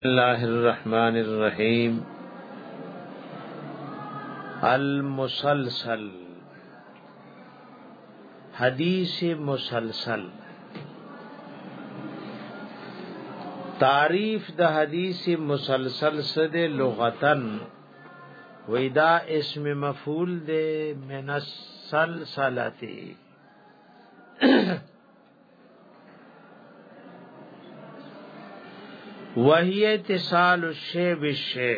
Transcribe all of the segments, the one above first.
الله الرحمن الرحیم المسلسل حدیث مسلسل تعریف د حدیث مسلسل سد لغتن ویدا اسم مفعول د من السلسلتی وهي اتصال الشی بالشی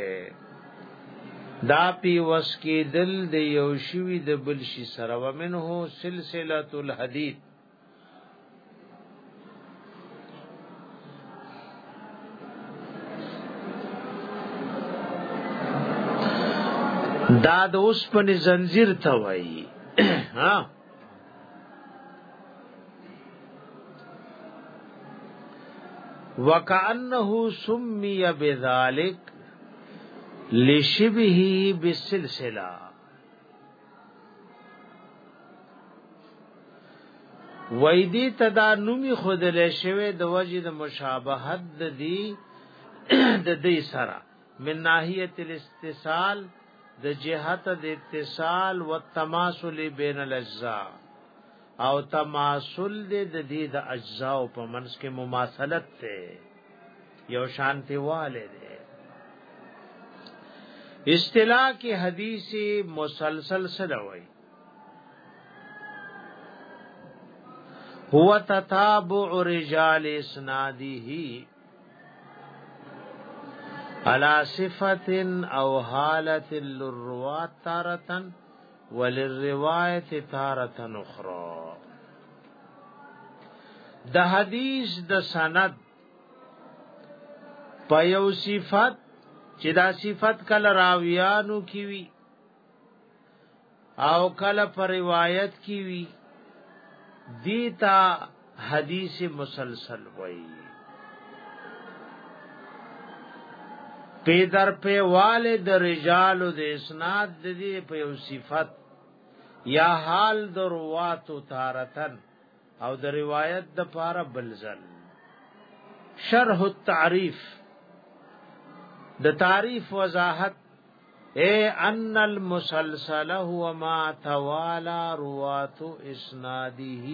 دا پی وس کې دل د یو شوی د بل شي سره ومنه سلسله الحديد دا د اوسپنې زنجیر ته وایي ها وکانه سمی بذالک لشبه بالسلسله ویدی تدا نومی خودلې شوی د وجه د مشابهت د دی د دې سره من ناحیه الاتصال د جهت د اتصال او تماسل بین الاجزاء او تماسل د دې د اجزاء او په منځ کې مماثلت ته یو شانتی والے دی اصطلاح کې حدیث مسلسل سره وای هو تتابع رجال اسناده علا صفت او حالت للروات تارتن وللروایت تارتن اخرى د حدیث د سند په یو صفت چې دا صفت کله راویانو کی وی او کله پر روایت کی وی دیتا حدیث مسلسل وای پی در پی والد رجال د اسناد د دې په یو صفت یا حال درواتو تارتن او د روایت د پاره بلزل شرح التعریف د تعریف وضاحت اے ان المسلسل هو ما توالا روات اسناده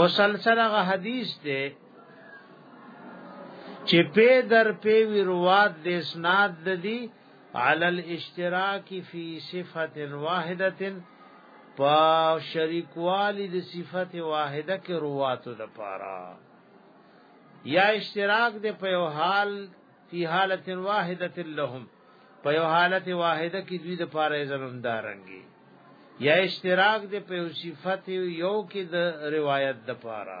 مسلسل غ حدیث ته چې په در په وی روات د اسناد د دی علی الاشتراک فی صفت واحده پا شریکوالی د صفت واحده کې رواتو د پارا یا اشتراک د په یو حال فی حالت واحده لهم په یو حالت واحده کې دوی د پاره زمم دارنګي یا اشتراک د په صفت یو کې د روایت د پاره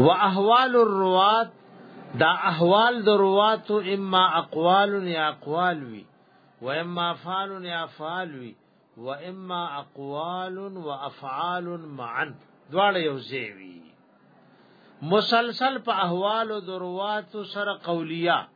و احوال الروات دا احوال د روات اما اقوال یا اقوال وی و اما افعال یا افعال وی و اما اقوال و افعال معا دواړه یو ځای وی مسلسل په احوال او دروات سره قولیه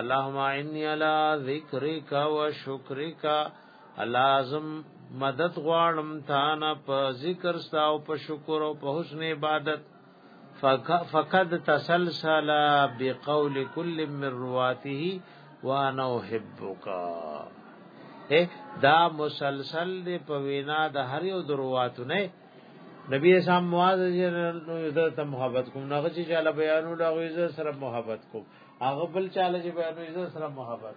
اللهم عني على ذکرک و شکرک لازم مدد غواړم تا نه په ذکر ستا او په شکر او په حسن عبادت فقد تسلسل بقول كل من رواته وانا احبك دا مسلسل دی په وینا د هر یو درواتو نه نبی اسلام معاذ جن نو د محبت کوم نه چې جاله بیانو لا غویزه سره محبت کوم هغه بل چاله چې بیان وي سره محبت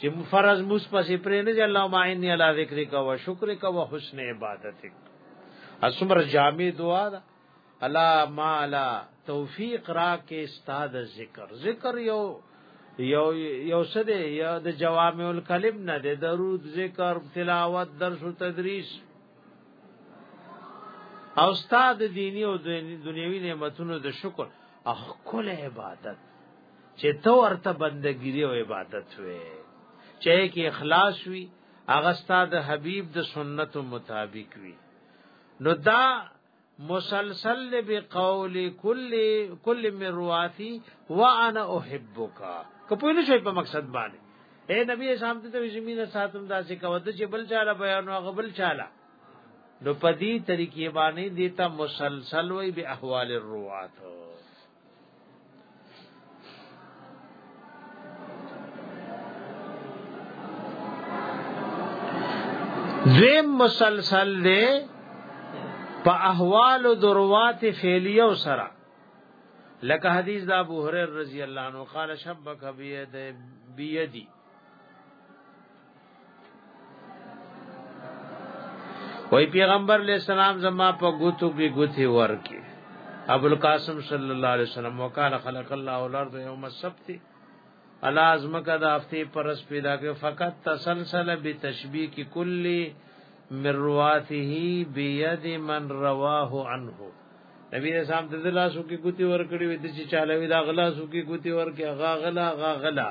چې فرض موس پسې پرې نه الله ما اني علی ذکرک و شکرک و حسن عبادتک اسمر جامع دعا ده الا ما لا توفیق را کې استاد ذکر ذکر یو یو یو څه دی یا د جوامع الکلم نه دی درود ذکر تلاوت درس او تدریس او استاد دینی او دنیوي نعمتونو د شکر اخکل عبادت چې تو ورته بندګيري او عبادت وي چې کې اخلاص وي هغه استاد حبيب د سنت مطابق وي نو دا مسلسل بقول کل کل من رواتی وانا احبک کپوی نه شي په مقصد باندې اے نبی اسلام ته وی زمينه ساتم داسې کو د چې بل چاله بیان او غبل چاله نو پدی طریقې باندې دیتا مسلسل وی به احوال الروات دویم مسلسل دی په احوال دروات فعلیو سره لکه حدیث د ابو هريره رضی الله عنه قال شبک بيد بيدی وای پیغمبر علیہ السلام زما په ګوتو کې ګوتې ورکي ابو القاسم صلی الله علیه وسلم وقال خلق الله الارض یوم السبت الا ازمکه د هفته پرس پیدا کې فقط تسلسل بتشبیک کلی من رواته بيد من رواه عنه نبی اسلام د لاسو کې ګوتی ور کړی وې د چې چالوي دا غلاسو کې ګوتی ور کې غاغلا غاغلا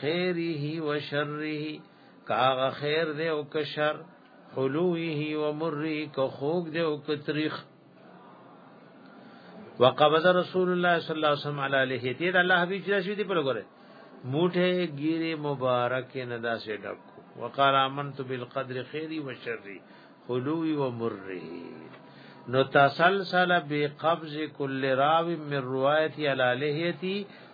خیره و شره کاغ خیر دے او کشر حلوه و مره که خوک دے او کتریخ وقبض رسول الله صلی الله علیه وسلم علی لحیتی دا الله حبیب چې شوی دی پر غره موټه ګیره مبارک نه دا سه ډک وقال امنت بالقدر خیری و شری خلوی و مره نو تسلسل بقبض کل راو من روایت علی لحیتی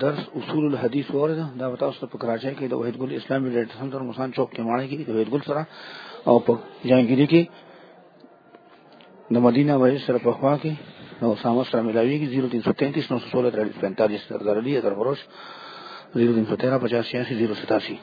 درس اصول الحدیث وره دا وتا اوس په کراچۍ کې د وحید ګل اسلامي ډیټ سنټر مسان چوک کې ماړی کې د وحید ګل سره او په جانګيري کې د مدینه وای سره په خوا کې نو سامو سره ملاوي کې 0333 916 45 تر درلي تر فروش 0313 85 087